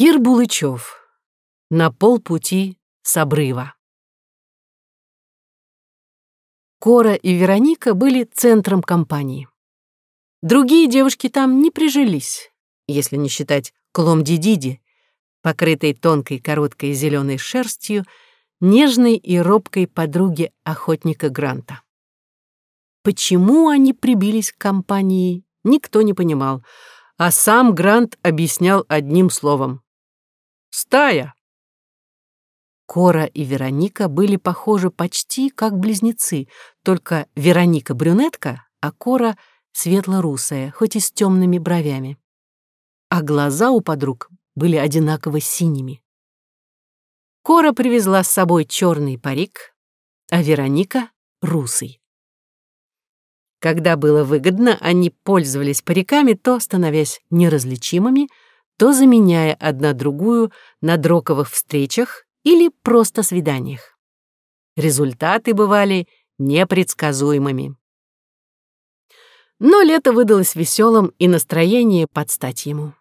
Кир Булычев. На полпути с обрыва. Кора и Вероника были центром компании. Другие девушки там не прижились, если не считать Кломди-Диди, покрытой тонкой короткой зеленой шерстью, нежной и робкой подруги охотника Гранта. Почему они прибились к компании, никто не понимал, а сам Грант объяснял одним словом. «Стая!» Кора и Вероника были похожи почти как близнецы, только Вероника брюнетка, а Кора светло-русая, хоть и с темными бровями. А глаза у подруг были одинаково синими. Кора привезла с собой черный парик, а Вероника — русый. Когда было выгодно, они пользовались париками, то становясь неразличимыми, то заменяя одна другую на дроковых встречах или просто свиданиях. Результаты бывали непредсказуемыми. Но лето выдалось веселым, и настроение под стать ему.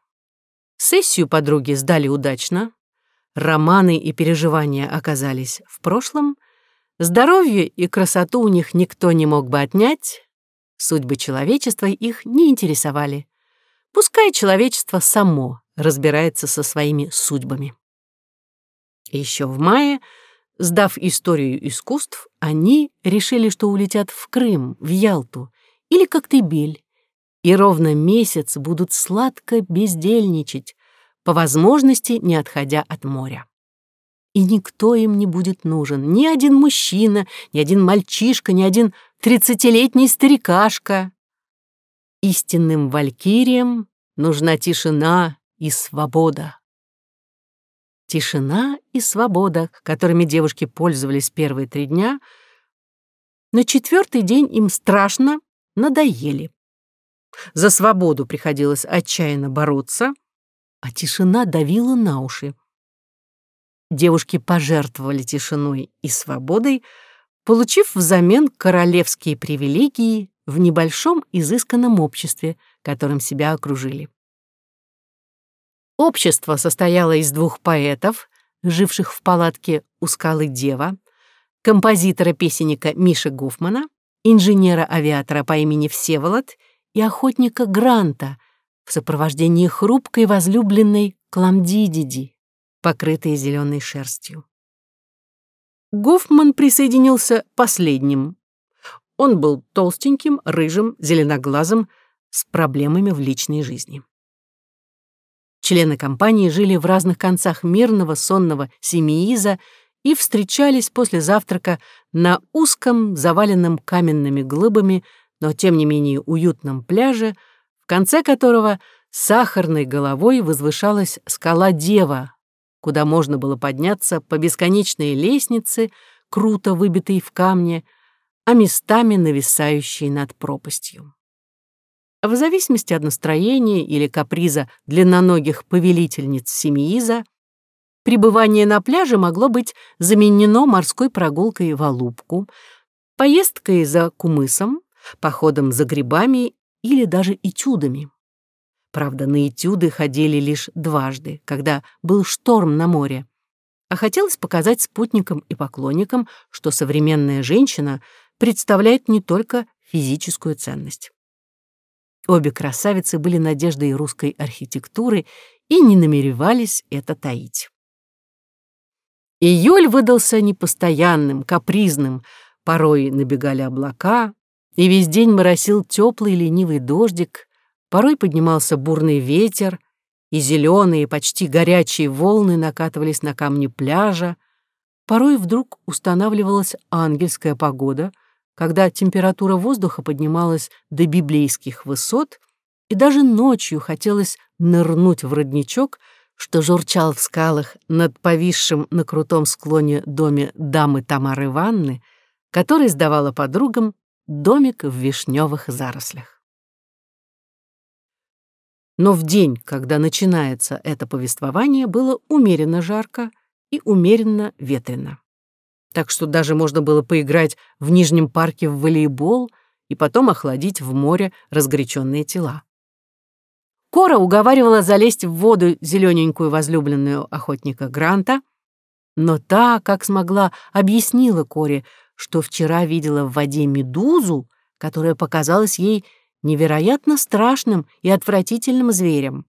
Сессию подруги сдали удачно, романы и переживания оказались в прошлом, здоровье и красоту у них никто не мог бы отнять, судьбы человечества их не интересовали. Пускай человечество само разбирается со своими судьбами. Еще в мае, сдав историю искусств, они решили, что улетят в Крым, в Ялту или Коктебель, и ровно месяц будут сладко бездельничать, по возможности не отходя от моря. И никто им не будет нужен, ни один мужчина, ни один мальчишка, ни один тридцатилетний старикашка. Истинным валькириям нужна тишина и свобода. Тишина и свобода, которыми девушки пользовались первые три дня, на четвертый день им страшно надоели. За свободу приходилось отчаянно бороться, а тишина давила на уши. Девушки пожертвовали тишиной и свободой, получив взамен королевские привилегии в небольшом изысканном обществе, которым себя окружили. Общество состояло из двух поэтов, живших в палатке у скалы Дева, композитора-песенника Миши Гуфмана, инженера-авиатора по имени Всеволод и охотника Гранта в сопровождении хрупкой возлюбленной Кламдидиди, покрытой зеленой шерстью. Гофман присоединился последним. Он был толстеньким, рыжим, зеленоглазым, с проблемами в личной жизни. Члены компании жили в разных концах мирного сонного Семииза и встречались после завтрака на узком, заваленном каменными глыбами, но тем не менее уютном пляже, в конце которого сахарной головой возвышалась скала Дева, куда можно было подняться по бесконечной лестнице, круто выбитой в камне, а местами нависающей над пропастью. В зависимости от настроения или каприза длинноногих повелительниц Семииза, пребывание на пляже могло быть заменено морской прогулкой в Алубку, поездкой за кумысом, походом за грибами или даже этюдами. Правда, на этюды ходили лишь дважды, когда был шторм на море. А хотелось показать спутникам и поклонникам, что современная женщина представляет не только физическую ценность. Обе красавицы были надеждой русской архитектуры и не намеревались это таить. Июль выдался непостоянным, капризным, порой набегали облака, и весь день моросил теплый ленивый дождик, порой поднимался бурный ветер, и зеленые, почти горячие волны накатывались на камни пляжа, порой вдруг устанавливалась ангельская погода — когда температура воздуха поднималась до библейских высот, и даже ночью хотелось нырнуть в родничок, что журчал в скалах над повисшим на крутом склоне доме дамы Тамары Ивановны, который сдавала подругам домик в вишневых зарослях. Но в день, когда начинается это повествование, было умеренно жарко и умеренно ветрено так что даже можно было поиграть в Нижнем парке в волейбол и потом охладить в море разгоряченные тела. Кора уговаривала залезть в воду зелененькую возлюбленную охотника Гранта, но та, как смогла, объяснила Коре, что вчера видела в воде медузу, которая показалась ей невероятно страшным и отвратительным зверем.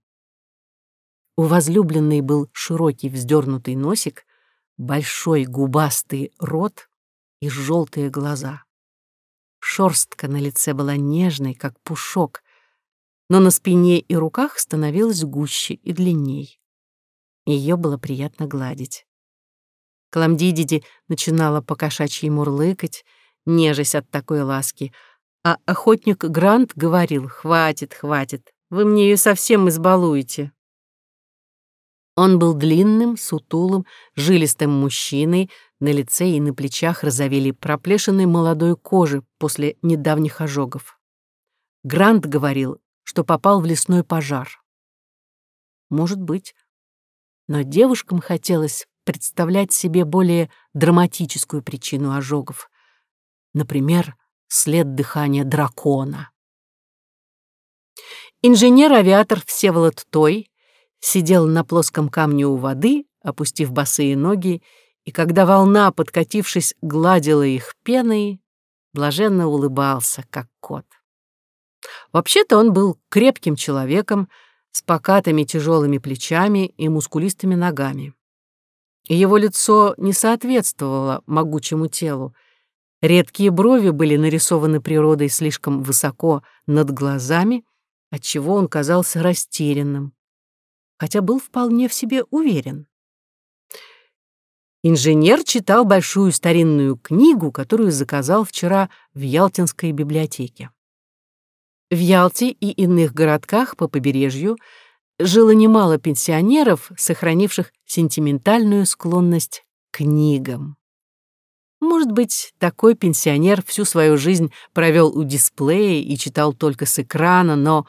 У возлюбленной был широкий вздернутый носик, большой губастый рот и желтые глаза. Шорстка на лице была нежной, как пушок, но на спине и руках становилась гуще и длинней. Ее было приятно гладить. Кламдидиди начинала покошачьи мурлыкать, нежесть от такой ласки, а охотник Грант говорил «Хватит, хватит, вы мне ее совсем избалуете». Он был длинным, сутулым, жилистым мужчиной, на лице и на плечах разовели проплешины молодой кожи после недавних ожогов. Грант говорил, что попал в лесной пожар. Может быть. Но девушкам хотелось представлять себе более драматическую причину ожогов. Например, след дыхания дракона. Инженер-авиатор Всеволод Той сидел на плоском камне у воды, опустив босые ноги, и когда волна, подкатившись, гладила их пеной, блаженно улыбался, как кот. Вообще-то он был крепким человеком, с покатыми тяжелыми плечами и мускулистыми ногами. И его лицо не соответствовало могучему телу, Редкие брови были нарисованы природой слишком высоко над глазами, отчего он казался растерянным, хотя был вполне в себе уверен. Инженер читал большую старинную книгу, которую заказал вчера в Ялтинской библиотеке. В Ялте и иных городках по побережью жило немало пенсионеров, сохранивших сентиментальную склонность к книгам. Может быть, такой пенсионер всю свою жизнь провел у дисплея и читал только с экрана, но,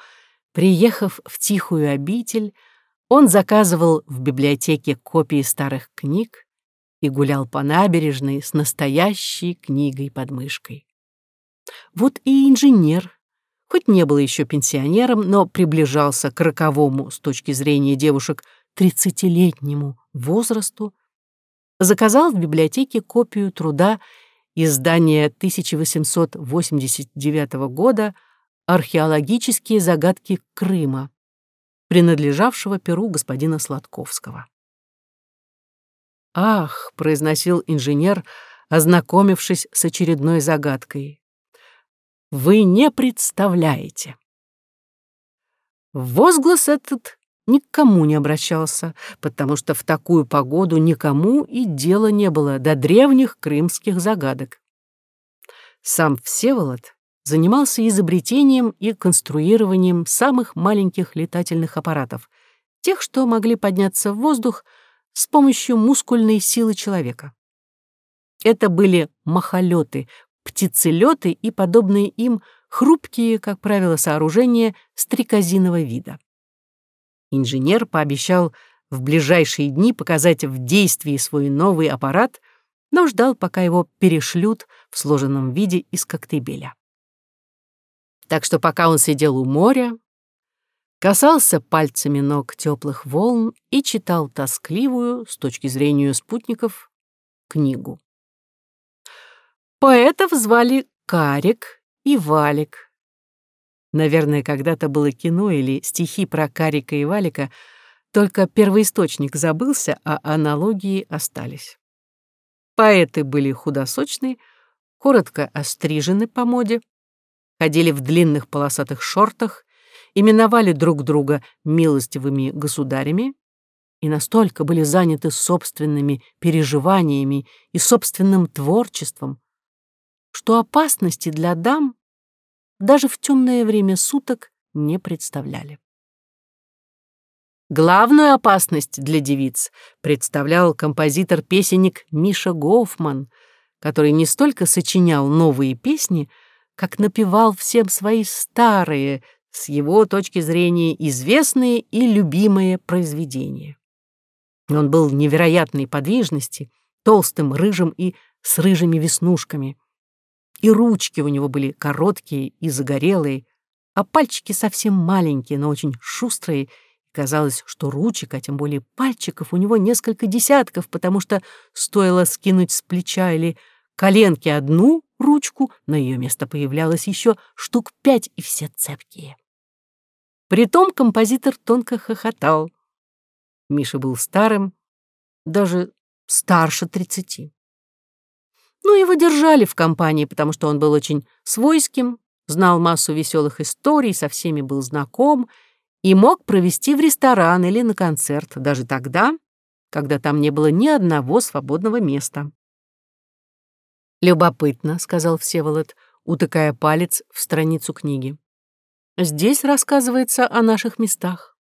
приехав в тихую обитель, он заказывал в библиотеке копии старых книг и гулял по набережной с настоящей книгой под мышкой. Вот и инженер, хоть не был еще пенсионером, но приближался к роковому с точки зрения девушек тридцатилетнему возрасту, заказал в библиотеке копию труда издания 1889 года «Археологические загадки Крыма», принадлежавшего перу господина Сладковского. «Ах», — произносил инженер, ознакомившись с очередной загадкой, «вы не представляете». Возглас этот никому не обращался, потому что в такую погоду никому и дела не было до древних крымских загадок. Сам Всеволод занимался изобретением и конструированием самых маленьких летательных аппаратов, тех, что могли подняться в воздух с помощью мускульной силы человека. Это были махолеты, птицелеты и подобные им хрупкие, как правило, сооружения стрекозиного вида. Инженер пообещал в ближайшие дни показать в действии свой новый аппарат, но ждал, пока его перешлют в сложенном виде из коктебеля. Так что пока он сидел у моря, касался пальцами ног теплых волн и читал тоскливую, с точки зрения спутников, книгу. Поэтов звали Карик и Валик, Наверное, когда-то было кино или стихи про Карика и Валика, только первоисточник забылся, а аналогии остались. Поэты были худосочные, коротко острижены по моде, ходили в длинных полосатых шортах, именовали друг друга милостивыми государями и настолько были заняты собственными переживаниями и собственным творчеством, что опасности для дам даже в темное время суток не представляли. Главную опасность для девиц представлял композитор-песенник Миша Гофман, который не столько сочинял новые песни, как напевал всем свои старые, с его точки зрения известные и любимые произведения. Он был невероятной подвижности, толстым, рыжим и с рыжими веснушками и ручки у него были короткие и загорелые, а пальчики совсем маленькие, но очень шустрые. Казалось, что ручек, а тем более пальчиков, у него несколько десятков, потому что стоило скинуть с плеча или коленки одну ручку, на ее место появлялось еще штук пять, и все цепкие. Притом композитор тонко хохотал. Миша был старым, даже старше тридцати. Ну, его держали в компании, потому что он был очень свойским, знал массу веселых историй, со всеми был знаком и мог провести в ресторан или на концерт, даже тогда, когда там не было ни одного свободного места. «Любопытно», — сказал Всеволод, утыкая палец в страницу книги. «Здесь рассказывается о наших местах».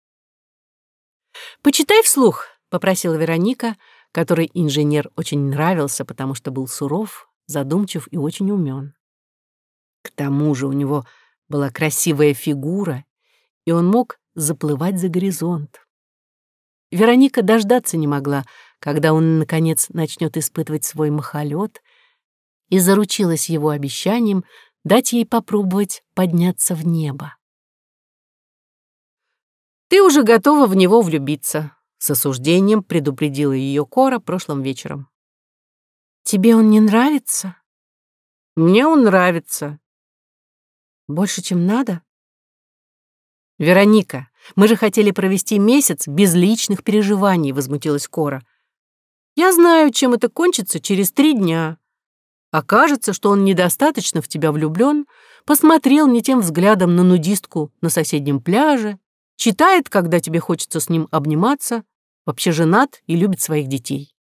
«Почитай вслух», — попросила Вероника, который инженер очень нравился, потому что был суров, задумчив и очень умен. К тому же у него была красивая фигура, и он мог заплывать за горизонт. Вероника дождаться не могла, когда он, наконец, начнет испытывать свой махолет, и заручилась его обещанием дать ей попробовать подняться в небо. «Ты уже готова в него влюбиться», — с осуждением предупредила ее Кора прошлым вечером. «Тебе он не нравится?» «Мне он нравится». «Больше, чем надо?» «Вероника, мы же хотели провести месяц без личных переживаний», — возмутилась Кора. «Я знаю, чем это кончится через три дня. Окажется, что он недостаточно в тебя влюблен, посмотрел не тем взглядом на нудистку на соседнем пляже, читает, когда тебе хочется с ним обниматься, вообще женат и любит своих детей.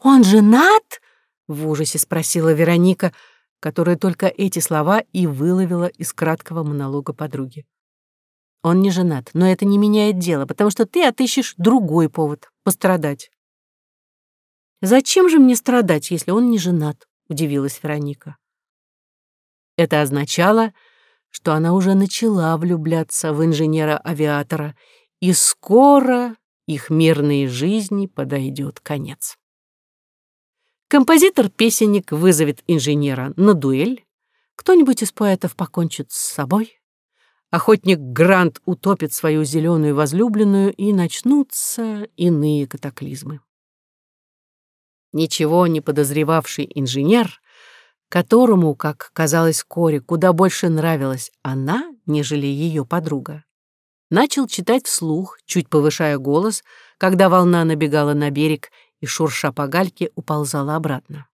«Он женат?» — в ужасе спросила Вероника, которая только эти слова и выловила из краткого монолога подруги. «Он не женат, но это не меняет дело, потому что ты отыщешь другой повод пострадать». «Зачем же мне страдать, если он не женат?» — удивилась Вероника. Это означало, что она уже начала влюбляться в инженера-авиатора, и скоро их мирной жизни подойдет конец. Композитор-песенник вызовет инженера на дуэль, кто-нибудь из поэтов покончит с собой, охотник Грант утопит свою зеленую возлюбленную, и начнутся иные катаклизмы ничего не подозревавший инженер, которому, как казалось Коре, куда больше нравилась она, нежели ее подруга, начал читать вслух, чуть повышая голос, когда волна набегала на берег и, шурша по гальке, уползала обратно.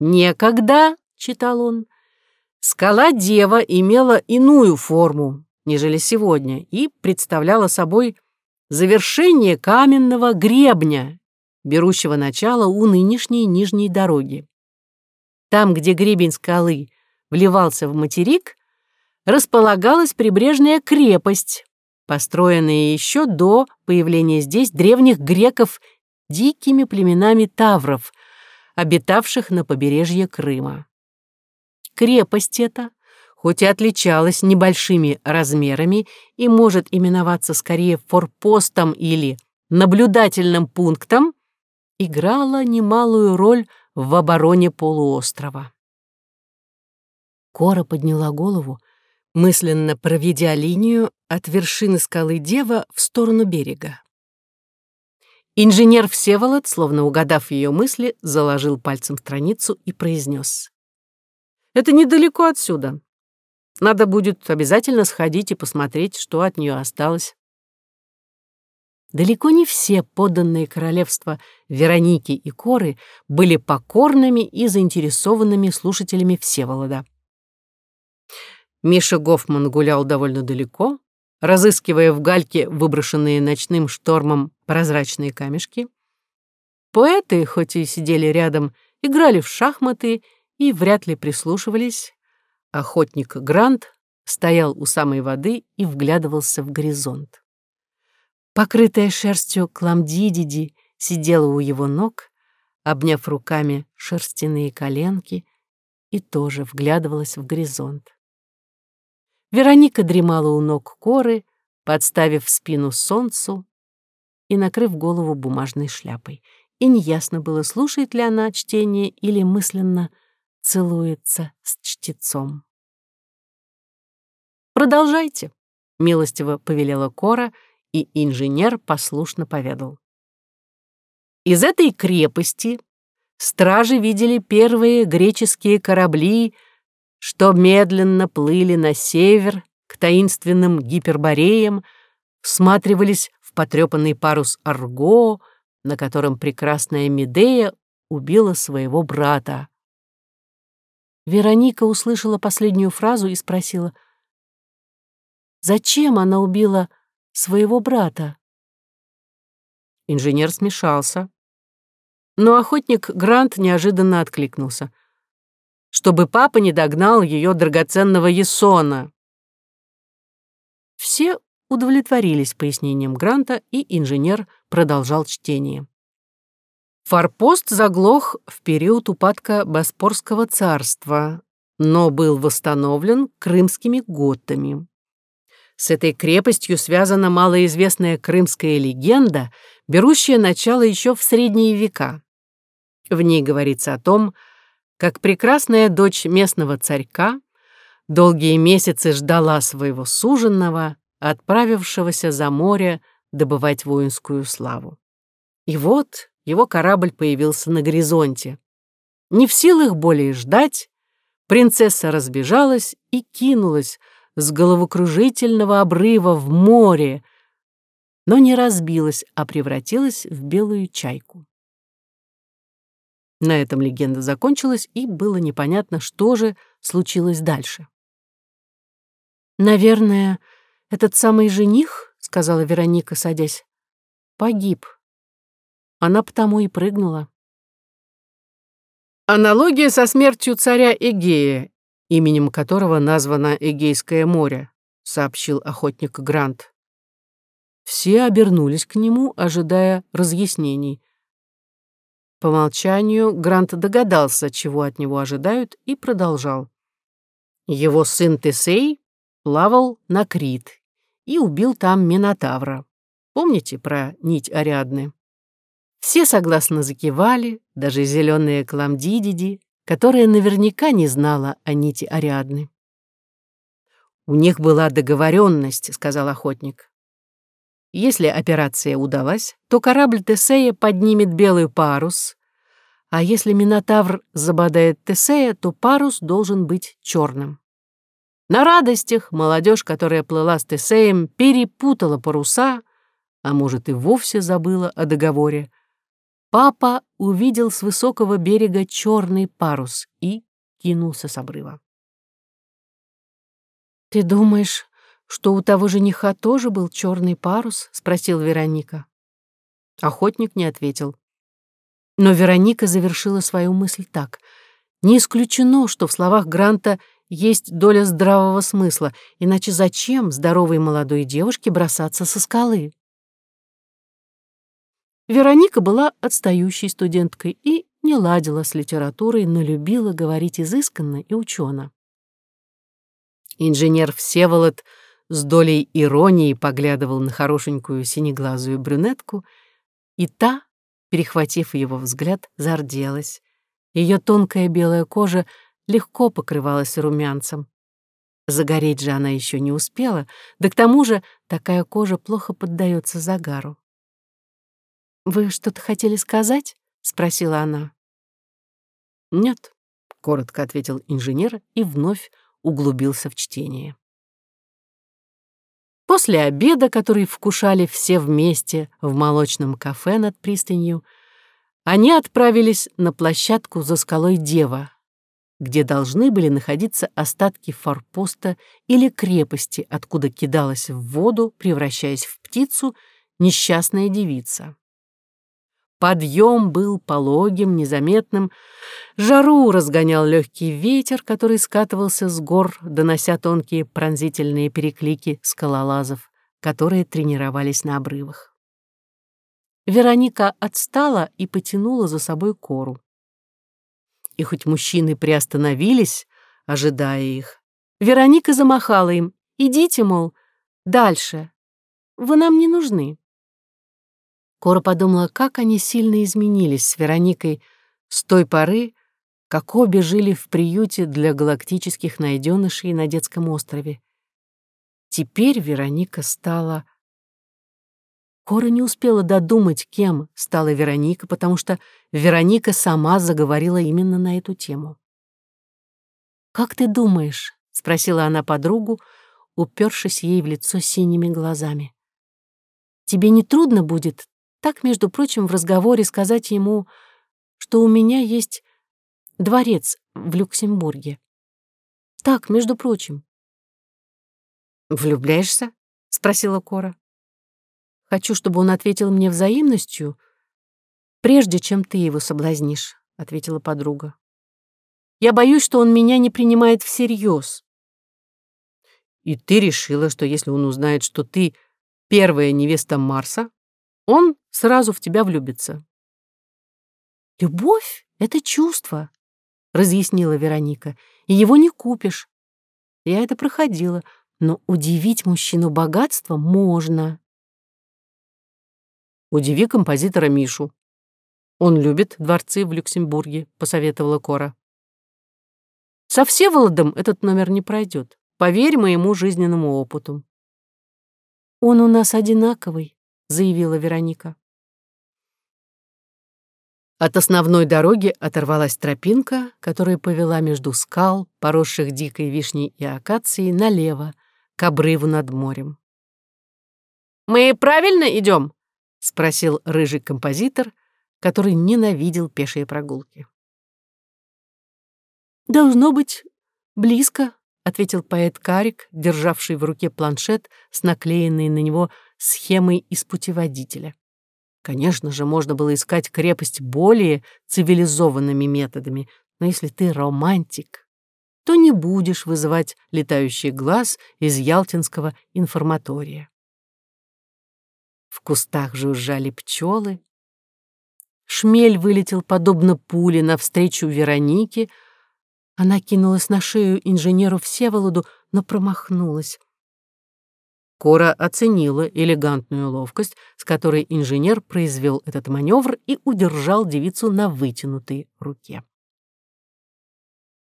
«Некогда», — читал он, — «скала-дева имела иную форму, нежели сегодня, и представляла собой завершение каменного гребня, берущего начало у нынешней нижней дороги. Там, где гребень скалы вливался в материк, располагалась прибрежная крепость, построенная еще до появления здесь древних греков дикими племенами тавров, обитавших на побережье Крыма. Крепость эта, хоть и отличалась небольшими размерами и может именоваться скорее форпостом или наблюдательным пунктом, играла немалую роль в обороне полуострова. Кора подняла голову, мысленно проведя линию от вершины скалы Дева в сторону берега. Инженер Всеволод, словно угадав ее мысли, заложил пальцем страницу и произнес. «Это недалеко отсюда. Надо будет обязательно сходить и посмотреть, что от нее осталось». Далеко не все подданные королевства Вероники и Коры были покорными и заинтересованными слушателями Всеволода. Миша Гофман гулял довольно далеко, разыскивая в гальке выброшенные ночным штормом прозрачные камешки. Поэты, хоть и сидели рядом, играли в шахматы и вряд ли прислушивались. Охотник Грант стоял у самой воды и вглядывался в горизонт. Покрытая шерстью Кламдидиди сидела у его ног, обняв руками шерстяные коленки, и тоже вглядывалась в горизонт. Вероника дремала у ног коры, подставив спину солнцу и накрыв голову бумажной шляпой. И неясно было, слушает ли она чтение или мысленно целуется с чтецом. «Продолжайте», — милостиво повелела Кора, и инженер послушно поведал. Из этой крепости стражи видели первые греческие корабли, что медленно плыли на север к таинственным гипербореям, всматривались в потрепанный парус Арго, на котором прекрасная Медея убила своего брата. Вероника услышала последнюю фразу и спросила, «Зачем она убила своего брата?» Инженер смешался. Но охотник Грант неожиданно откликнулся. Чтобы папа не догнал ее драгоценного Есона. Все удовлетворились пояснением Гранта, и инженер продолжал чтение. Форпост заглох в период упадка Боспорского царства, но был восстановлен крымскими готами. С этой крепостью связана малоизвестная крымская легенда, берущая начало еще в средние века. В ней говорится о том, как прекрасная дочь местного царька долгие месяцы ждала своего суженного, отправившегося за море добывать воинскую славу. И вот его корабль появился на горизонте. Не в силах более ждать, принцесса разбежалась и кинулась с головокружительного обрыва в море, но не разбилась, а превратилась в белую чайку. На этом легенда закончилась, и было непонятно, что же случилось дальше. «Наверное, этот самый жених, — сказала Вероника, садясь, — погиб. Она потому и прыгнула. Аналогия со смертью царя Эгея, именем которого названо Эгейское море, сообщил охотник Грант. Все обернулись к нему, ожидая разъяснений. По молчанию Грант догадался, чего от него ожидают, и продолжал. Его сын Тесей плавал на Крит и убил там Минотавра. Помните про нить Ариадны? Все согласно закивали, даже зеленая Кламдидиди, которая наверняка не знала о нити Ариадны. «У них была договоренность», — сказал охотник. Если операция удалась, то корабль Тесея поднимет белый парус, а если Минотавр забодает Тесея, то парус должен быть черным. На радостях молодежь, которая плыла с Тесеем, перепутала паруса, а может и вовсе забыла о договоре. Папа увидел с высокого берега черный парус и кинулся с обрыва. «Ты думаешь, что у того жениха тоже был черный парус?» — спросил Вероника. Охотник не ответил. Но Вероника завершила свою мысль так. Не исключено, что в словах Гранта есть доля здравого смысла, иначе зачем здоровой молодой девушке бросаться со скалы? Вероника была отстающей студенткой и не ладила с литературой, но любила говорить изысканно и учено. Инженер Всеволод с долей иронии поглядывал на хорошенькую синеглазую брюнетку, и та, перехватив его взгляд, зарделась. Ее тонкая белая кожа легко покрывалась румянцем. Загореть же она еще не успела, да к тому же такая кожа плохо поддается загару. «Вы что-то хотели сказать?» — спросила она. «Нет», — коротко ответил инженер и вновь углубился в чтение. После обеда, который вкушали все вместе в молочном кафе над пристанью, они отправились на площадку за скалой Дева, где должны были находиться остатки форпоста или крепости, откуда кидалась в воду, превращаясь в птицу, несчастная девица. Подъем был пологим, незаметным. Жару разгонял легкий ветер, который скатывался с гор, донося тонкие пронзительные переклики скалолазов, которые тренировались на обрывах. Вероника отстала и потянула за собой кору. И хоть мужчины приостановились, ожидая их, Вероника замахала им. «Идите, мол, дальше. Вы нам не нужны». Кора подумала, как они сильно изменились с Вероникой с той поры, как обе жили в приюте для галактических найденышей на детском острове. Теперь Вероника стала... Кора не успела додумать, кем стала Вероника, потому что Вероника сама заговорила именно на эту тему. «Как ты думаешь?» — спросила она подругу, упершись ей в лицо синими глазами. «Тебе не трудно будет так, между прочим, в разговоре сказать ему, что у меня есть дворец в Люксембурге? Так, между прочим». «Влюбляешься?» — спросила Кора. «Хочу, чтобы он ответил мне взаимностью, прежде чем ты его соблазнишь», — ответила подруга. «Я боюсь, что он меня не принимает всерьез». «И ты решила, что если он узнает, что ты первая невеста Марса, он сразу в тебя влюбится?» «Любовь — это чувство», — разъяснила Вероника, — «и его не купишь. Я это проходила, но удивить мужчину богатством можно. «Удиви композитора Мишу. Он любит дворцы в Люксембурге», — посоветовала Кора. «Со Всеволодом этот номер не пройдет. Поверь моему жизненному опыту». «Он у нас одинаковый», — заявила Вероника. От основной дороги оторвалась тропинка, которая повела между скал, поросших дикой вишней и акацией, налево, к обрыву над морем. «Мы правильно идем?» — спросил рыжий композитор, который ненавидел пешие прогулки. «Должно быть близко», — ответил поэт Карик, державший в руке планшет с наклеенной на него схемой из путеводителя. Конечно же, можно было искать крепость более цивилизованными методами, но если ты романтик, то не будешь вызывать летающий глаз из ялтинского информатория. В кустах жужжали пчелы. Шмель вылетел подобно пуле навстречу Веронике. Она кинулась на шею инженеру Всеволоду, но промахнулась. Кора оценила элегантную ловкость, с которой инженер произвел этот маневр и удержал девицу на вытянутой руке.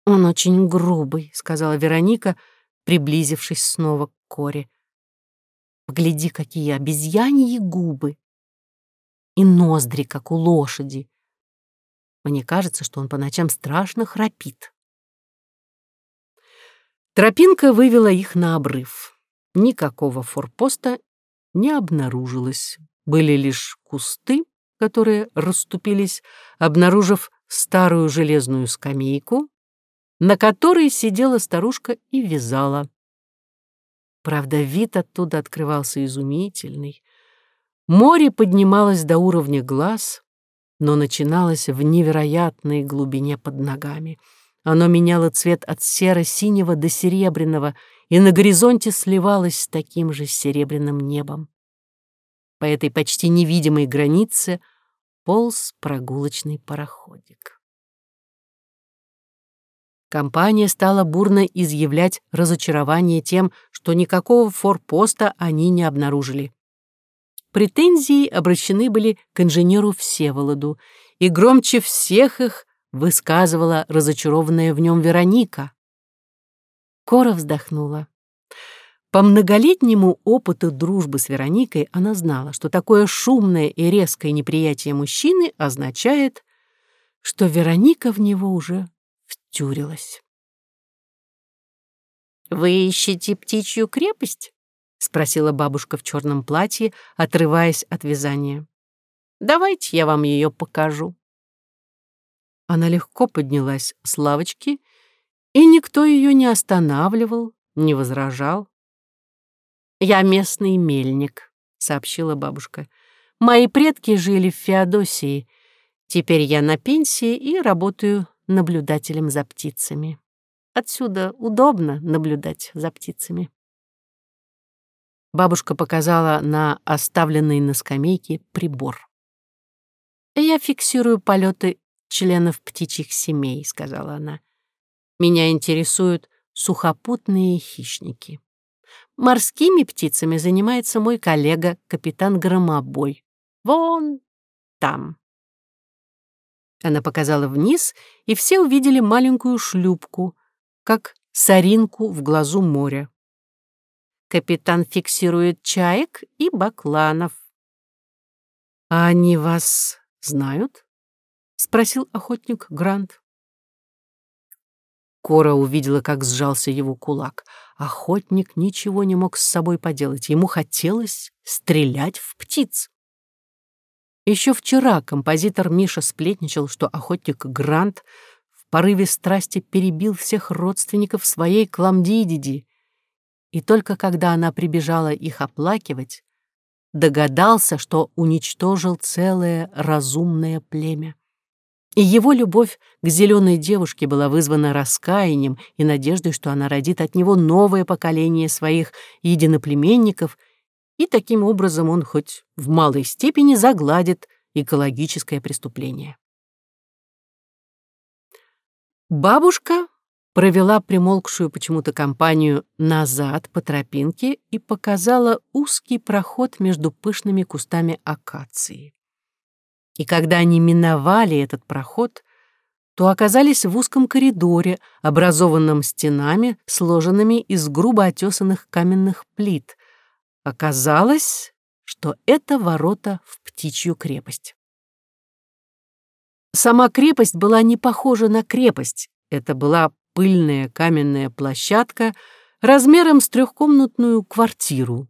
«Он очень грубый», — сказала Вероника, приблизившись снова к Коре. «Погляди, какие обезьяньи губы! И ноздри, как у лошади. Мне кажется, что он по ночам страшно храпит». Тропинка вывела их на обрыв. Никакого форпоста не обнаружилось. Были лишь кусты, которые расступились, обнаружив старую железную скамейку, на которой сидела старушка и вязала. Правда, вид оттуда открывался изумительный. Море поднималось до уровня глаз, но начиналось в невероятной глубине под ногами. Оно меняло цвет от серо-синего до серебряного и на горизонте сливалось с таким же серебряным небом. По этой почти невидимой границе полз прогулочный пароходик. Компания стала бурно изъявлять разочарование тем, что никакого форпоста они не обнаружили. Претензии обращены были к инженеру Всеволоду, и громче всех их высказывала разочарованная в нем Вероника. Кора вздохнула. По многолетнему опыту дружбы с Вероникой она знала, что такое шумное и резкое неприятие мужчины означает, что Вероника в него уже втюрилась. «Вы ищете птичью крепость?» — спросила бабушка в черном платье, отрываясь от вязания. «Давайте я вам ее покажу». Она легко поднялась с лавочки, и никто ее не останавливал, не возражал. «Я местный мельник», — сообщила бабушка. «Мои предки жили в Феодосии. Теперь я на пенсии и работаю наблюдателем за птицами. Отсюда удобно наблюдать за птицами. Бабушка показала на оставленный на скамейке прибор. «Я фиксирую полеты членов птичьих семей», — сказала она. «Меня интересуют сухопутные хищники. Морскими птицами занимается мой коллега, капитан Громобой. Вон там». Она показала вниз, и все увидели маленькую шлюпку, как соринку в глазу моря. Капитан фиксирует чаек и бакланов. «А они вас знают?» — спросил охотник Грант. Кора увидела, как сжался его кулак. Охотник ничего не мог с собой поделать. Ему хотелось стрелять в птиц. Еще вчера композитор Миша сплетничал, что охотник Грант в порыве страсти перебил всех родственников своей Кламдидиди. И только когда она прибежала их оплакивать, догадался, что уничтожил целое разумное племя. И его любовь к зеленой девушке была вызвана раскаянием и надеждой, что она родит от него новое поколение своих единоплеменников, и таким образом он хоть в малой степени загладит экологическое преступление. Бабушка провела примолкшую почему-то компанию назад по тропинке и показала узкий проход между пышными кустами акации. И когда они миновали этот проход, то оказались в узком коридоре, образованном стенами, сложенными из грубо отесанных каменных плит. Оказалось, что это ворота в птичью крепость. Сама крепость была не похожа на крепость. Это была пыльная каменная площадка размером с трехкомнатную квартиру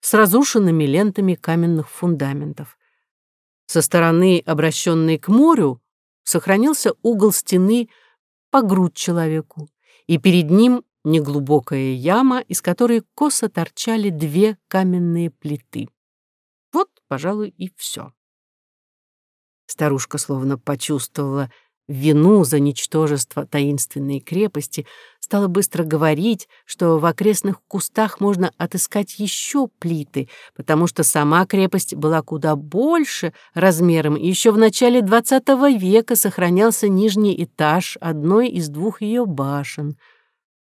с разрушенными лентами каменных фундаментов. Со стороны, обращенной к морю, сохранился угол стены по грудь человеку, и перед ним неглубокая яма, из которой косо торчали две каменные плиты. Вот, пожалуй, и все. Старушка словно почувствовала вину за ничтожество таинственной крепости, стала быстро говорить, что в окрестных кустах можно отыскать еще плиты, потому что сама крепость была куда больше размером, и еще в начале XX века сохранялся нижний этаж одной из двух ее башен.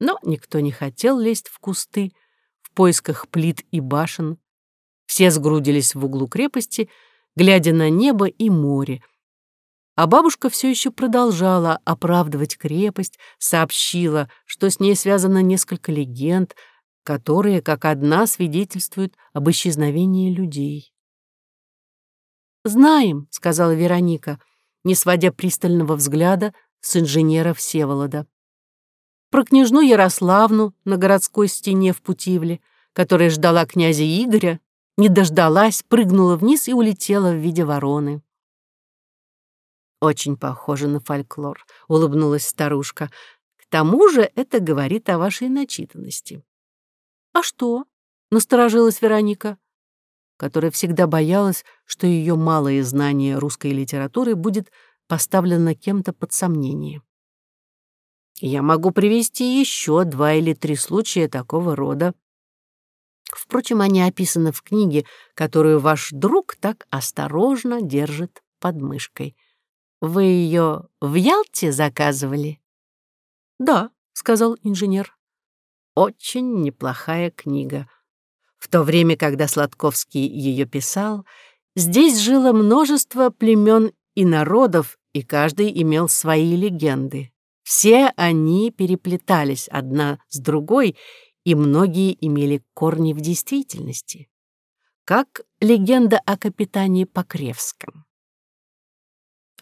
Но никто не хотел лезть в кусты в поисках плит и башен. Все сгрудились в углу крепости, глядя на небо и море — а бабушка все еще продолжала оправдывать крепость, сообщила, что с ней связано несколько легенд, которые, как одна, свидетельствуют об исчезновении людей. «Знаем», — сказала Вероника, не сводя пристального взгляда с инженера Всеволода. «Про княжну Ярославну на городской стене в Путивле, которая ждала князя Игоря, не дождалась, прыгнула вниз и улетела в виде вороны. «Очень похоже на фольклор», — улыбнулась старушка. «К тому же это говорит о вашей начитанности». «А что?» — насторожилась Вероника, которая всегда боялась, что ее малое знание русской литературы будет поставлено кем-то под сомнение. «Я могу привести еще два или три случая такого рода. Впрочем, они описаны в книге, которую ваш друг так осторожно держит под мышкой. Вы ее в Ялте заказывали? Да, сказал инженер. Очень неплохая книга. В то время, когда Сладковский ее писал, здесь жило множество племен и народов, и каждый имел свои легенды. Все они переплетались одна с другой, и многие имели корни в действительности. Как легенда о капитане Покревском.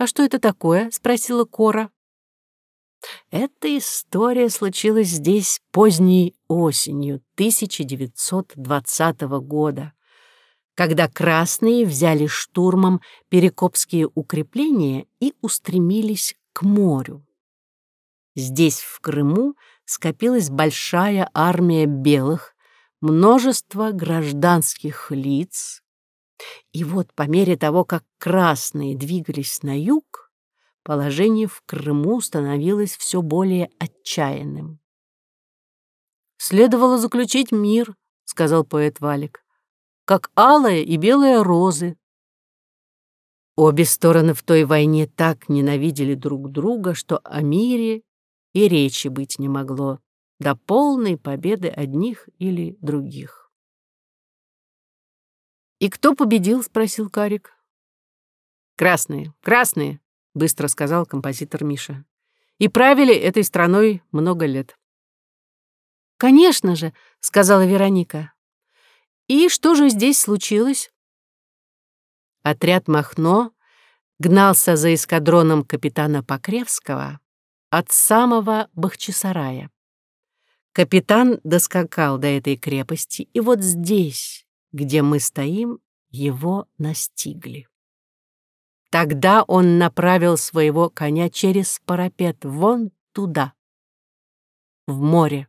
«А что это такое?» — спросила Кора. Эта история случилась здесь поздней осенью 1920 года, когда красные взяли штурмом перекопские укрепления и устремились к морю. Здесь, в Крыму, скопилась большая армия белых, множество гражданских лиц, и вот по мере того, как красные двигались на юг, положение в Крыму становилось все более отчаянным. «Следовало заключить мир», — сказал поэт Валик, «как алая и белая розы». Обе стороны в той войне так ненавидели друг друга, что о мире и речи быть не могло до полной победы одних или других. «И кто победил?» — спросил Карик. «Красные, красные», — быстро сказал композитор Миша. «И правили этой страной много лет». конечно же», — сказала Вероника. «И что же здесь случилось?» Отряд Махно гнался за эскадроном капитана Покревского от самого Бахчисарая. Капитан доскакал до этой крепости, и вот здесь, где мы стоим, его настигли. Тогда он направил своего коня через парапет вон туда, в море.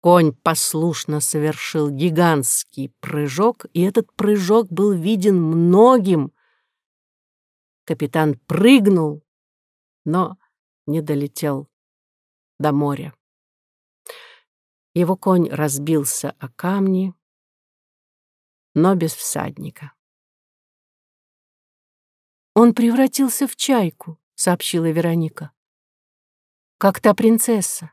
Конь послушно совершил гигантский прыжок, и этот прыжок был виден многим. Капитан прыгнул, но не долетел до моря. Его конь разбился о камни, но без всадника. «Он превратился в чайку», — сообщила Вероника. «Как та принцесса».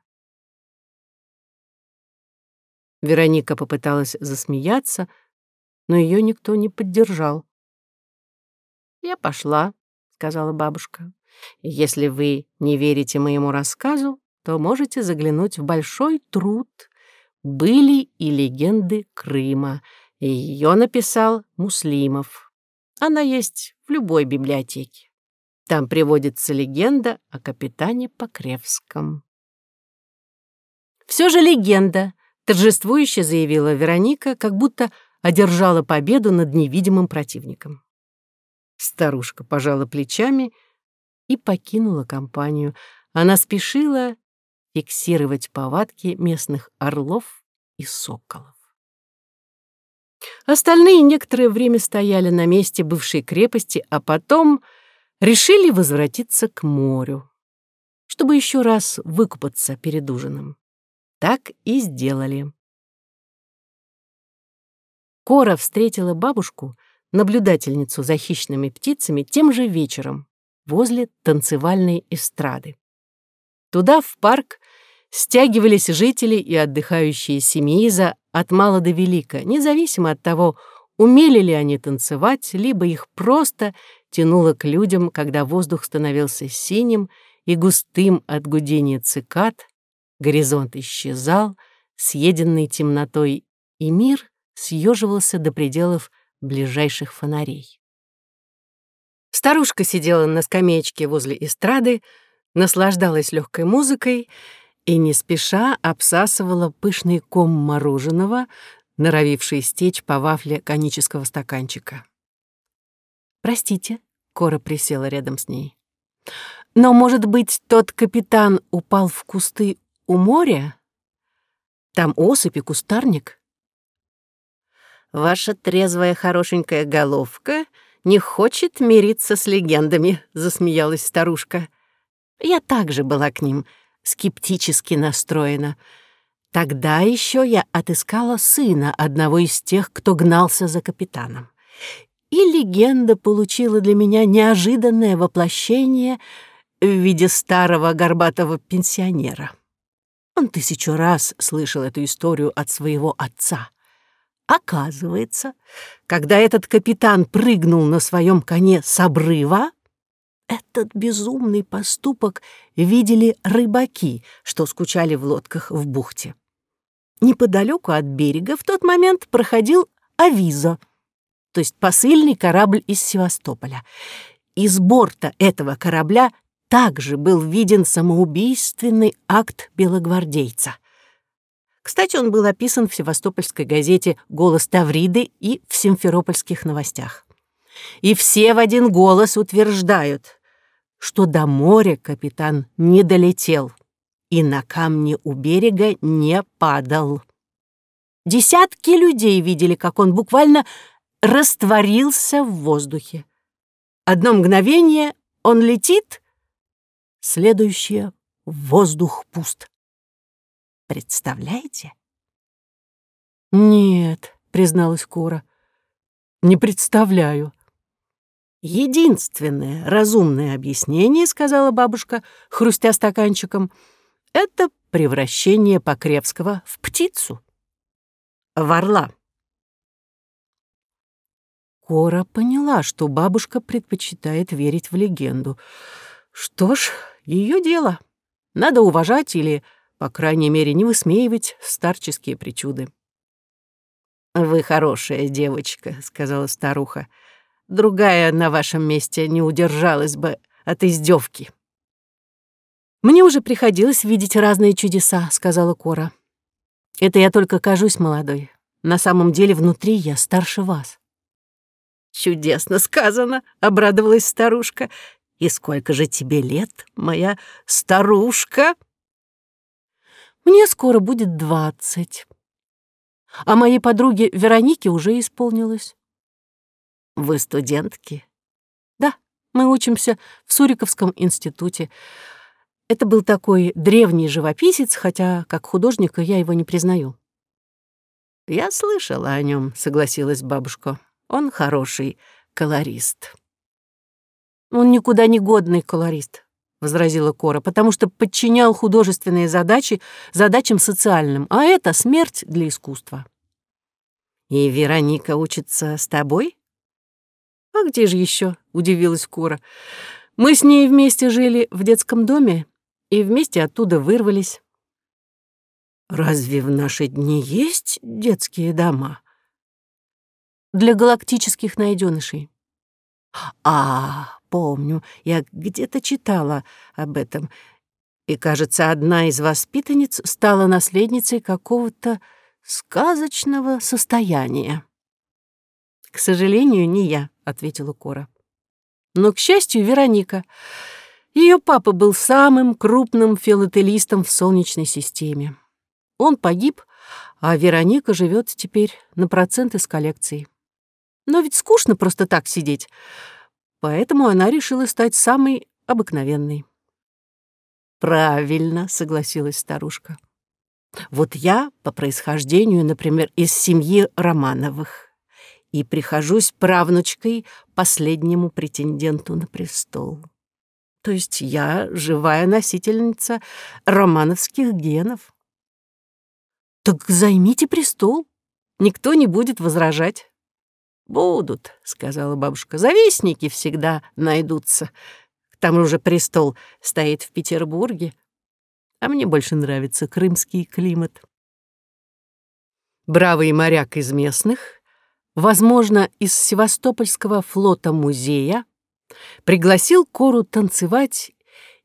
Вероника попыталась засмеяться, но ее никто не поддержал. «Я пошла», — сказала бабушка. «Если вы не верите моему рассказу, то можете заглянуть в большой труд «Были и легенды Крыма», и ее написал Муслимов. Она есть в любой библиотеке. Там приводится легенда о капитане Покревском. «Все же легенда», — торжествующе заявила Вероника, как будто одержала победу над невидимым противником. Старушка пожала плечами и покинула компанию. Она спешила фиксировать повадки местных орлов и соколов. Остальные некоторое время стояли на месте бывшей крепости, а потом решили возвратиться к морю, чтобы еще раз выкупаться перед ужином. Так и сделали. Кора встретила бабушку, наблюдательницу за хищными птицами, тем же вечером возле танцевальной эстрады. Туда, в парк, стягивались жители и отдыхающие Семииза от мала до велика, независимо от того, умели ли они танцевать, либо их просто тянуло к людям, когда воздух становился синим и густым от гудения цикад, горизонт исчезал, съеденный темнотой, и мир съеживался до пределов ближайших фонарей. Старушка сидела на скамеечке возле эстрады, наслаждалась легкой музыкой и не спеша обсасывала пышный ком мороженого, норовивший стечь по вафле конического стаканчика. «Простите», — Кора присела рядом с ней. «Но, может быть, тот капитан упал в кусты у моря? Там осыпь и кустарник?» «Ваша трезвая хорошенькая головка не хочет мириться с легендами», — засмеялась старушка. «Я также была к ним скептически настроена. Тогда еще я отыскала сына одного из тех, кто гнался за капитаном. И легенда получила для меня неожиданное воплощение в виде старого горбатого пенсионера. Он тысячу раз слышал эту историю от своего отца. Оказывается, когда этот капитан прыгнул на своем коне с обрыва, этот безумный поступок видели рыбаки, что скучали в лодках в бухте. Неподалеку от берега в тот момент проходил авизо, то есть посыльный корабль из Севастополя. Из борта этого корабля также был виден самоубийственный акт белогвардейца. Кстати, он был описан в севастопольской газете «Голос Тавриды» и в симферопольских новостях. И все в один голос утверждают, что до моря капитан не долетел и на камне у берега не падал. Десятки людей видели, как он буквально растворился в воздухе. Одно мгновение он летит, следующее — воздух пуст. Представляете? «Нет», — призналась Кора, — «не представляю». Единственное разумное объяснение, сказала бабушка, хрустя стаканчиком, это превращение Покревского в птицу. В орла. Кора поняла, что бабушка предпочитает верить в легенду. Что ж, ее дело. Надо уважать или по крайней мере, не высмеивать старческие причуды. «Вы хорошая девочка», — сказала старуха. «Другая на вашем месте не удержалась бы от издевки. «Мне уже приходилось видеть разные чудеса», — сказала Кора. «Это я только кажусь молодой. На самом деле внутри я старше вас». «Чудесно сказано», — обрадовалась старушка. «И сколько же тебе лет, моя старушка?» «Мне скоро будет двадцать. А моей подруге Веронике уже исполнилось». «Вы студентки?» «Да, мы учимся в Суриковском институте. Это был такой древний живописец, хотя как художника я его не признаю». «Я слышала о нем, согласилась бабушка. Он хороший колорист. Он никуда не годный колорист, возразила Кора, потому что подчинял художественные задачи задачам социальным, а это смерть для искусства. И Вероника учится с тобой? А где же еще? удивилась Кора. Мы с ней вместе жили в детском доме и вместе оттуда вырвались. Разве в наши дни есть детские дома? для галактических найденышей. А, помню, я где-то читала об этом. И, кажется, одна из воспитанниц стала наследницей какого-то сказочного состояния. «К сожалению, не я», — ответила Кора. «Но, к счастью, Вероника. Ее папа был самым крупным филателистом в Солнечной системе. Он погиб, а Вероника живет теперь на проценты с коллекцией. Но ведь скучно просто так сидеть. Поэтому она решила стать самой обыкновенной. «Правильно», — согласилась старушка. «Вот я по происхождению, например, из семьи Романовых и прихожусь правнучкой последнему претенденту на престол. То есть я живая носительница романовских генов». «Так займите престол. Никто не будет возражать». «Будут», — сказала бабушка. «Завистники всегда найдутся. К тому же престол стоит в Петербурге, а мне больше нравится крымский климат». Бравый моряк из местных, возможно, из Севастопольского флота музея, пригласил Кору танцевать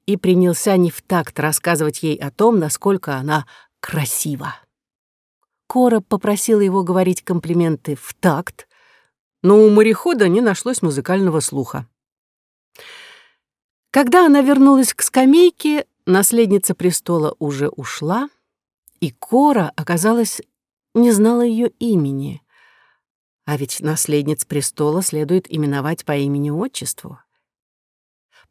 и принялся не в такт рассказывать ей о том, насколько она красива. Кора попросила его говорить комплименты в такт, но у морехода не нашлось музыкального слуха. Когда она вернулась к скамейке, наследница престола уже ушла, и Кора, оказалось, не знала ее имени. А ведь наследниц престола следует именовать по имени-отчеству.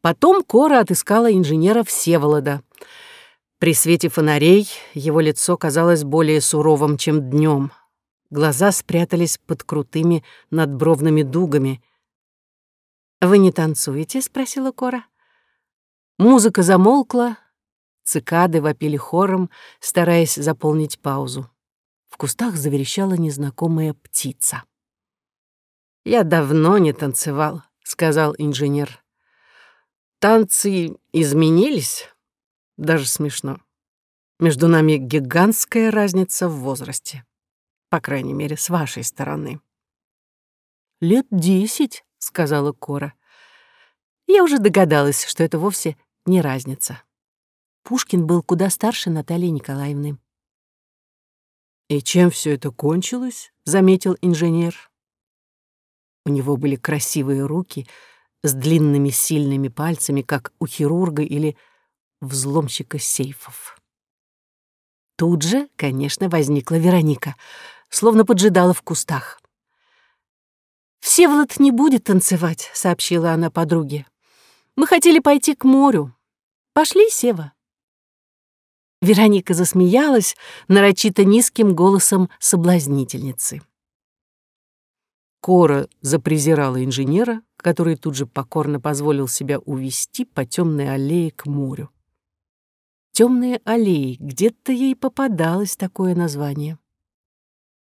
Потом Кора отыскала инженера Всеволода. При свете фонарей его лицо казалось более суровым, чем днем. Глаза спрятались под крутыми надбровными дугами. «Вы не танцуете?» — спросила Кора. Музыка замолкла, цикады вопили хором, стараясь заполнить паузу. В кустах заверещала незнакомая птица. «Я давно не танцевал», — сказал инженер. «Танцы изменились? Даже смешно. Между нами гигантская разница в возрасте» по крайней мере, с вашей стороны. «Лет десять», — сказала Кора. Я уже догадалась, что это вовсе не разница. Пушкин был куда старше Натальи Николаевны. «И чем все это кончилось?» — заметил инженер. У него были красивые руки с длинными сильными пальцами, как у хирурга или взломщика сейфов. Тут же, конечно, возникла Вероника — словно поджидала в кустах. «Всеволод не будет танцевать», — сообщила она подруге. «Мы хотели пойти к морю. Пошли, Сева». Вероника засмеялась нарочито низким голосом соблазнительницы. Кора запрезирала инженера, который тут же покорно позволил себя увести по темной аллее к морю. Темные аллеи, где-то ей попадалось такое название.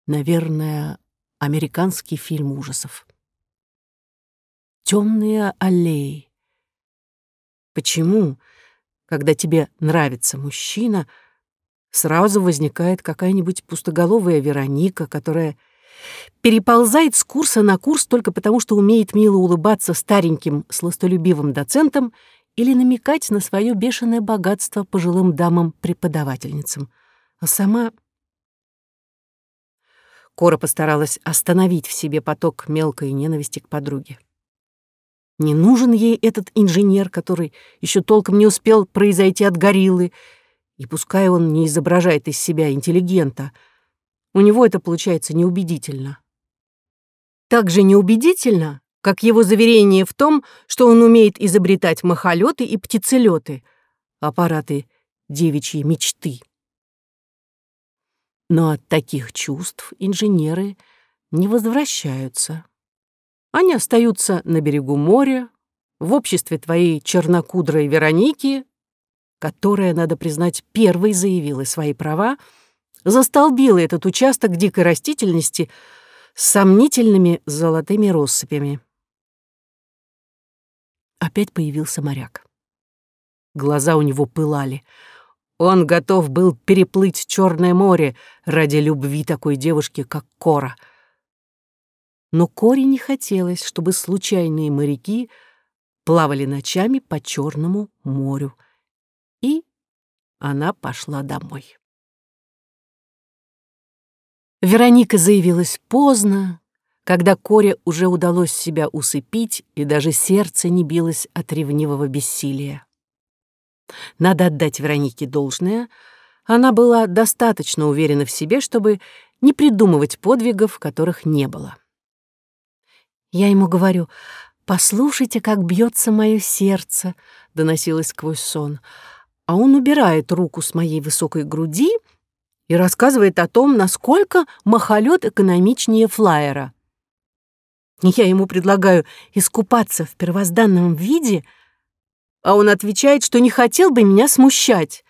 Наверное, американский фильм ужасов. Темные аллеи. Почему, когда тебе нравится мужчина, сразу возникает какая-нибудь пустоголовая Вероника, которая переползает с курса на курс только потому, что умеет мило улыбаться стареньким сластолюбивым доцентам или намекать на свое бешеное богатство пожилым дамам-преподавательницам. А сама... Кора постаралась остановить в себе поток мелкой ненависти к подруге. Не нужен ей этот инженер, который еще толком не успел произойти от гориллы, и пускай он не изображает из себя интеллигента, у него это получается неубедительно. Так же неубедительно, как его заверение в том, что он умеет изобретать махолеты и птицелеты, аппараты девичьей мечты. Но от таких чувств инженеры не возвращаются. Они остаются на берегу моря, в обществе твоей чернокудрой Вероники, которая, надо признать, первой заявила свои права, застолбила этот участок дикой растительности с сомнительными золотыми россыпями. Опять появился моряк. Глаза у него пылали. Он готов был переплыть Черное море ради любви такой девушки, как Кора. Но Коре не хотелось, чтобы случайные моряки плавали ночами по Черному морю. И она пошла домой. Вероника заявилась поздно, когда Коре уже удалось себя усыпить, и даже сердце не билось от ревнивого бессилия. Надо отдать Веронике должное, она была достаточно уверена в себе, чтобы не придумывать подвигов, которых не было. Я ему говорю, «Послушайте, как бьется мое сердце», — доносилось сквозь сон, а он убирает руку с моей высокой груди и рассказывает о том, насколько махолет экономичнее флайера. Я ему предлагаю искупаться в первозданном виде, а он отвечает, что не хотел бы меня смущать.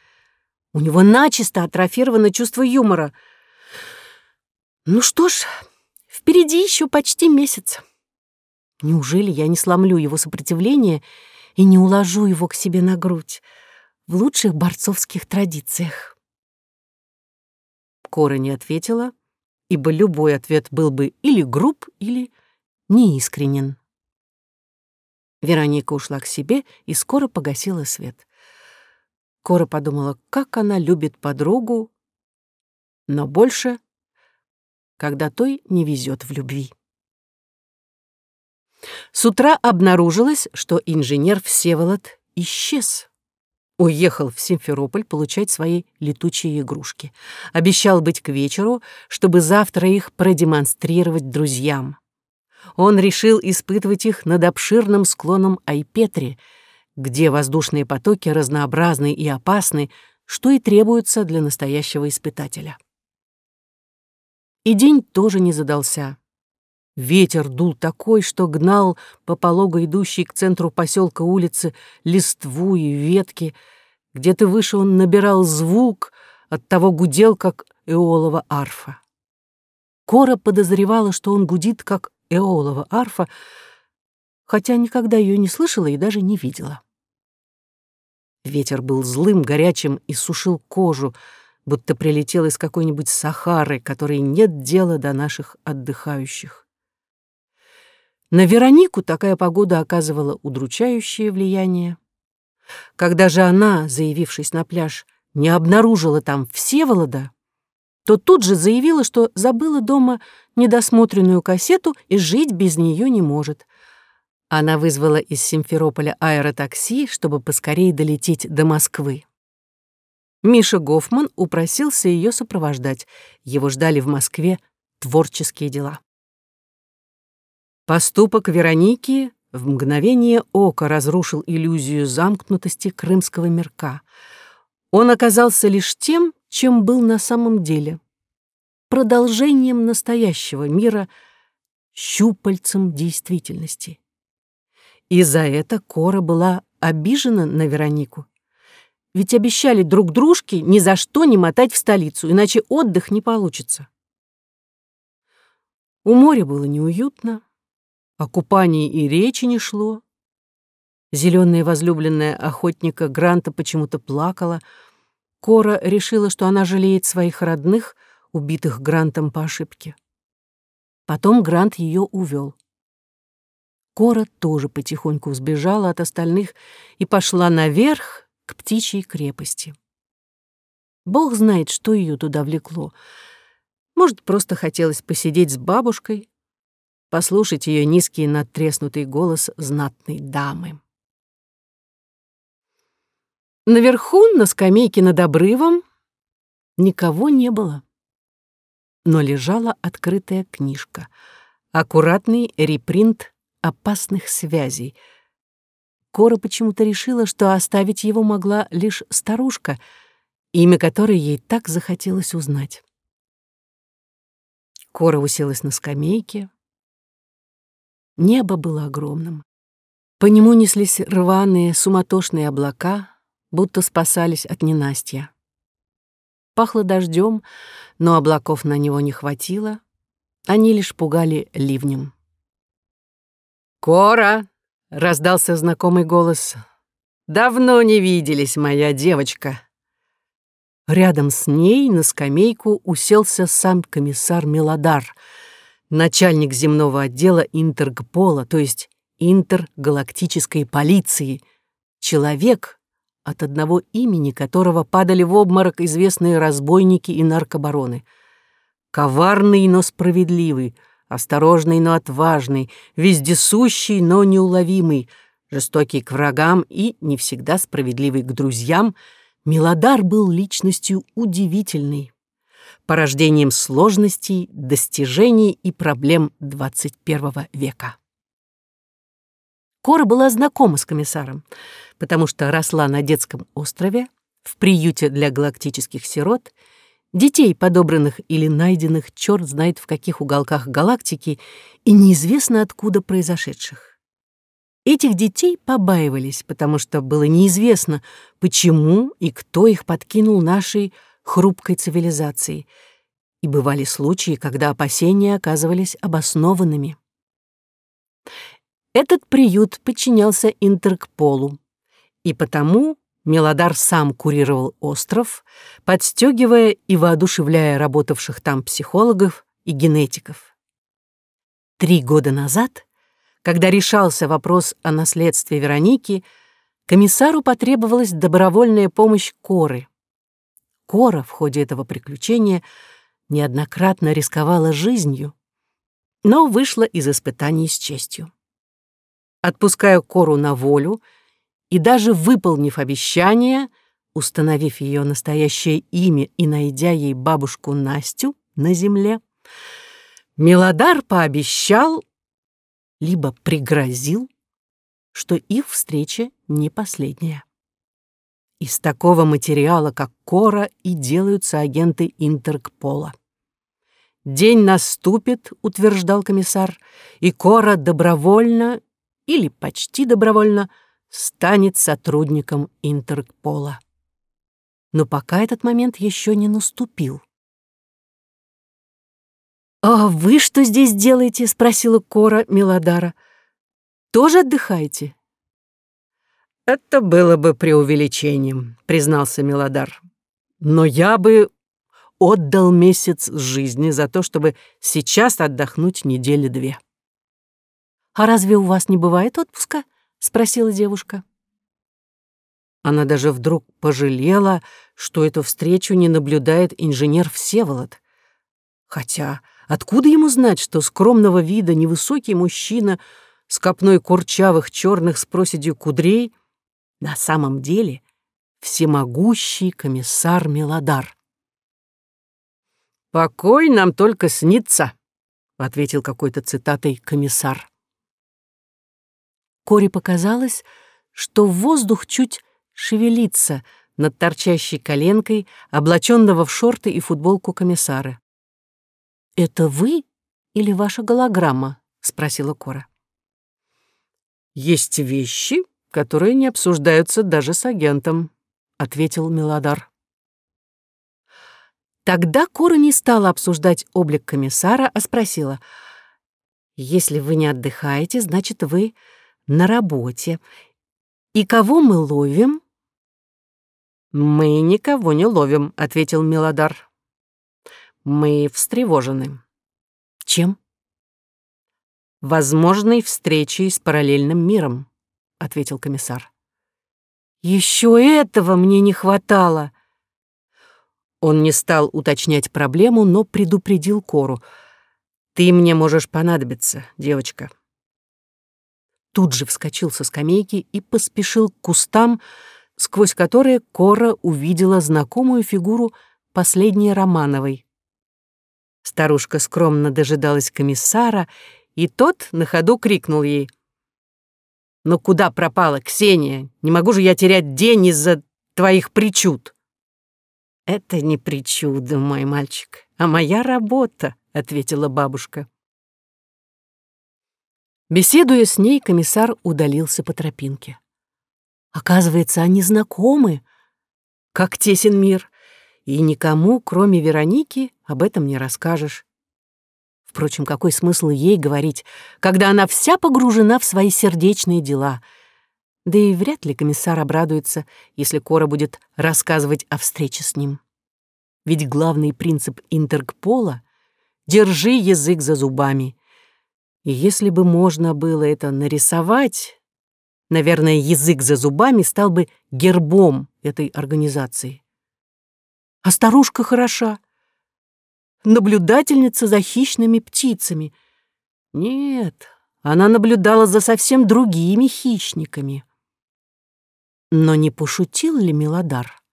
У него начисто атрофировано чувство юмора. Ну что ж, впереди еще почти месяц. Неужели я не сломлю его сопротивление и не уложу его к себе на грудь в лучших борцовских традициях? Кора не ответила, ибо любой ответ был бы или груб, или неискренен. Вероника ушла к себе и скоро погасила свет. Кора подумала, как она любит подругу, но больше, когда той не везет в любви. С утра обнаружилось, что инженер Всеволод исчез. Уехал в Симферополь получать свои летучие игрушки. Обещал быть к вечеру, чтобы завтра их продемонстрировать друзьям он решил испытывать их над обширным склоном Айпетри, где воздушные потоки разнообразны и опасны, что и требуется для настоящего испытателя. И день тоже не задался. Ветер дул такой, что гнал по полого идущей к центру поселка улицы листву и ветки. Где-то выше он набирал звук, от того гудел, как эолова арфа. Кора подозревала, что он гудит, как эолова арфа, хотя никогда ее не слышала и даже не видела. Ветер был злым, горячим и сушил кожу, будто прилетел из какой-нибудь Сахары, которой нет дела до наших отдыхающих. На Веронику такая погода оказывала удручающее влияние. Когда же она, заявившись на пляж, не обнаружила там Всеволода, то тут же заявила, что забыла дома недосмотренную кассету и жить без нее не может. Она вызвала из Симферополя аэротакси, чтобы поскорее долететь до Москвы. Миша Гофман упросился ее сопровождать. Его ждали в Москве творческие дела. Поступок Вероники в мгновение ока разрушил иллюзию замкнутости крымского мирка. Он оказался лишь тем, чем был на самом деле. Продолжением настоящего мира, щупальцем действительности. И за это Кора была обижена на Веронику. Ведь обещали друг дружке ни за что не мотать в столицу, иначе отдых не получится. У моря было неуютно, о купании и речи не шло. Зеленая возлюбленная охотника Гранта почему-то плакала — Кора решила, что она жалеет своих родных, убитых Грантом по ошибке. Потом Грант ее увел. Кора тоже потихоньку сбежала от остальных и пошла наверх к птичьей крепости. Бог знает, что ее туда влекло. Может, просто хотелось посидеть с бабушкой, послушать ее низкий надтреснутый голос знатной дамы. Наверху, на скамейке над обрывом, никого не было. Но лежала открытая книжка, аккуратный репринт опасных связей. Кора почему-то решила, что оставить его могла лишь старушка — имя которой ей так захотелось узнать. Кора уселась на скамейке. Небо было огромным. По нему неслись рваные, суматошные облака, будто спасались от ненастья. Пахло дождем, но облаков на него не хватило. Они лишь пугали ливнем. «Кора!» — раздался знакомый голос. «Давно не виделись, моя девочка!» Рядом с ней на скамейку уселся сам комиссар Мелодар, начальник земного отдела Интергпола, то есть интергалактической полиции, человек, от одного имени которого падали в обморок известные разбойники и наркобароны. Коварный, но справедливый, осторожный, но отважный, вездесущий, но неуловимый, жестокий к врагам и не всегда справедливый к друзьям — Милодар был личностью удивительной, порождением сложностей, достижений и проблем XXI века. Кора была знакома с комиссаром, потому что росла на детском острове, в приюте для галактических сирот, детей, подобранных или найденных черт знает в каких уголках галактики и неизвестно откуда произошедших. Этих детей побаивались, потому что было неизвестно, почему и кто их подкинул нашей хрупкой цивилизации. И бывали случаи, когда опасения оказывались обоснованными. Этот приют подчинялся Интеркполу, и потому Мелодар сам курировал остров, подстегивая и воодушевляя работавших там психологов и генетиков. Три года назад когда решался вопрос о наследстве Вероники, комиссару потребовалась добровольная помощь Коры. Кора в ходе этого приключения неоднократно рисковала жизнью, но вышла из испытаний с честью. Отпуская Кору на волю и даже выполнив обещание, установив ее настоящее имя и найдя ей бабушку Настю на земле, Милодар пообещал либо пригрозил, что их встреча не последняя. Из такого материала, как Кора, и делаются агенты Интергпола. «День наступит», — утверждал комиссар, «и Кора добровольно или почти добровольно станет сотрудником Интергпола». Но пока этот момент еще не наступил. «А вы что здесь делаете?» — спросила Кора Мелодара. «Тоже отдыхаете?» «Это было бы преувеличением», — признался Мелодар. «Но я бы отдал месяц жизни за то, чтобы сейчас отдохнуть недели две». «А разве у вас не бывает отпуска?» — спросила девушка. Она даже вдруг пожалела, что эту встречу не наблюдает инженер Всеволод. Хотя Откуда ему знать, что скромного вида невысокий мужчина с копной курчавых черных с проседью кудрей на самом деле всемогущий комиссар Мелодар? «Покой нам только снится», — ответил какой-то цитатой комиссар. Коре показалось, что воздух чуть шевелится над торчащей коленкой, облаченного в шорты и футболку комиссара. «Это вы или ваша голограмма?» — спросила Кора. «Есть вещи, которые не обсуждаются даже с агентом», — ответил Мелодар. Тогда Кора не стала обсуждать облик комиссара, а спросила, «Если вы не отдыхаете, значит, вы на работе. И кого мы ловим?» «Мы никого не ловим», — ответил Милодар. «Мы встревожены». «Чем?» «Возможной встречей с параллельным миром», — ответил комиссар. «Еще этого мне не хватало!» Он не стал уточнять проблему, но предупредил Кору. «Ты мне можешь понадобиться, девочка». Тут же вскочил со скамейки и поспешил к кустам, сквозь которые Кора увидела знакомую фигуру последней Романовой. Старушка скромно дожидалась комиссара, и тот на ходу крикнул ей. «Ну куда пропала, Ксения? Не могу же я терять день из-за твоих причуд!» «Это не причуда, мой мальчик, а моя работа», — ответила бабушка. Беседуя с ней, комиссар удалился по тропинке. Оказывается, они знакомы, как тесен мир, и никому, кроме Вероники, об этом не расскажешь. Впрочем, какой смысл ей говорить, когда она вся погружена в свои сердечные дела? Да и вряд ли комиссар обрадуется, если Кора будет рассказывать о встрече с ним. Ведь главный принцип Интергпола — держи язык за зубами. И если бы можно было это нарисовать, Наверное, язык за зубами стал бы гербом этой организации. А старушка хороша. Наблюдательница за хищными птицами. Нет, она наблюдала за совсем другими хищниками. Но не пошутил ли Милодар?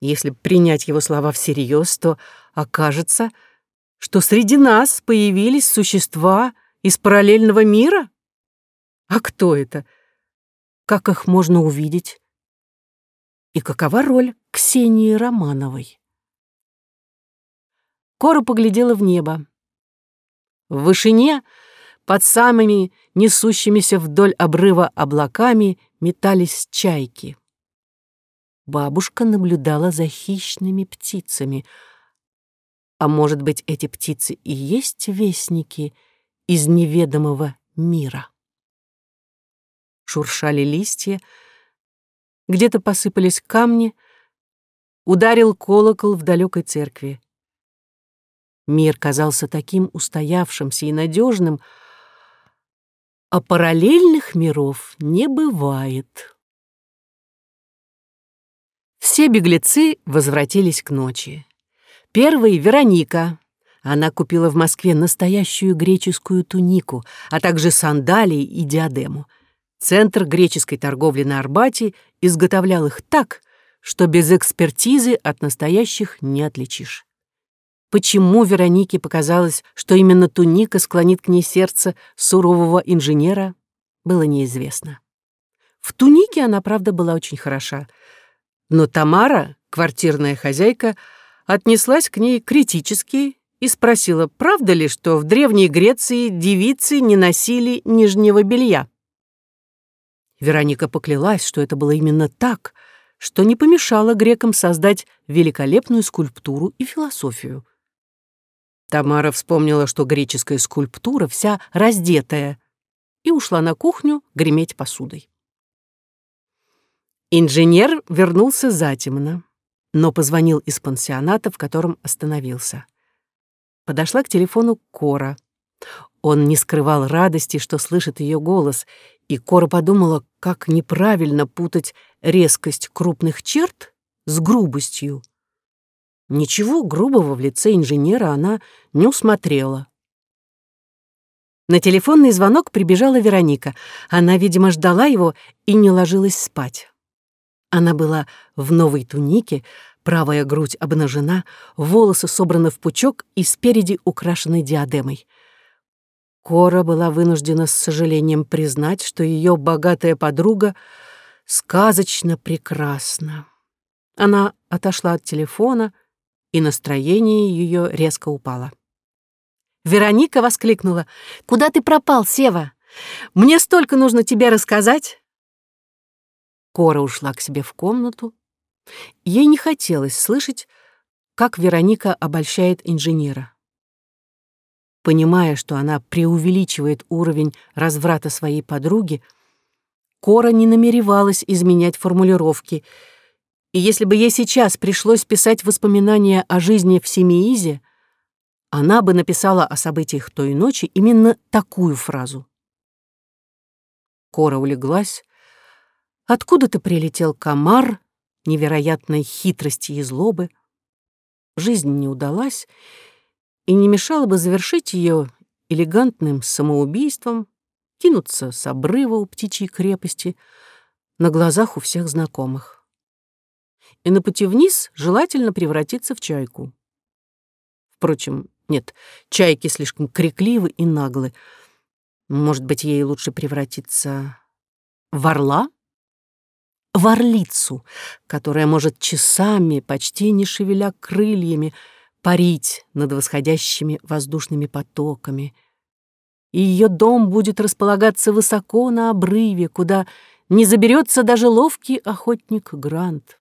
Если принять его слова всерьез, то окажется, что среди нас появились существа из параллельного мира? А кто это? Как их можно увидеть? И какова роль Ксении Романовой? Кора поглядела в небо. В вышине, под самыми несущимися вдоль обрыва облаками, метались чайки. Бабушка наблюдала за хищными птицами. А может быть, эти птицы и есть вестники из неведомого мира? шуршали листья, где-то посыпались камни, ударил колокол в далекой церкви. Мир казался таким устоявшимся и надежным, а параллельных миров не бывает. Все беглецы возвратились к ночи. Первый — Вероника. Она купила в Москве настоящую греческую тунику, а также сандалии и диадему — Центр греческой торговли на Арбате изготовлял их так, что без экспертизы от настоящих не отличишь. Почему Веронике показалось, что именно туника склонит к ней сердце сурового инженера, было неизвестно. В тунике она, правда, была очень хороша. Но Тамара, квартирная хозяйка, отнеслась к ней критически и спросила, правда ли, что в Древней Греции девицы не носили нижнего белья. Вероника поклялась, что это было именно так, что не помешало грекам создать великолепную скульптуру и философию. Тамара вспомнила, что греческая скульптура вся раздетая, и ушла на кухню греметь посудой. Инженер вернулся затемно, но позвонил из пансионата, в котором остановился. Подошла к телефону Кора. Он не скрывал радости, что слышит ее голос, и Кора подумала, как неправильно путать резкость крупных черт с грубостью. Ничего грубого в лице инженера она не усмотрела. На телефонный звонок прибежала Вероника. Она, видимо, ждала его и не ложилась спать. Она была в новой тунике, правая грудь обнажена, волосы собраны в пучок и спереди украшены диадемой. Кора была вынуждена с сожалением признать, что ее богатая подруга сказочно прекрасна. Она отошла от телефона, и настроение ее резко упало. Вероника воскликнула. «Куда ты пропал, Сева? Мне столько нужно тебе рассказать!» Кора ушла к себе в комнату. Ей не хотелось слышать, как Вероника обольщает инженера. Понимая, что она преувеличивает уровень разврата своей подруги, Кора не намеревалась изменять формулировки, И если бы ей сейчас пришлось писать воспоминания о жизни в Семиизе, она бы написала о событиях той ночи именно такую фразу. Кора улеглась. Откуда-то прилетел комар невероятной хитрости и злобы. Жизнь не удалась, и не мешало бы завершить ее элегантным самоубийством, кинуться с обрыва у птичьей крепости на глазах у всех знакомых. И на пути вниз желательно превратиться в чайку. Впрочем, нет, чайки слишком крикливы и наглы. Может быть, ей лучше превратиться в орла? В орлицу, которая может часами, почти не шевеля крыльями, парить над восходящими воздушными потоками. И ее дом будет располагаться высоко на обрыве, куда не заберется даже ловкий охотник Грант.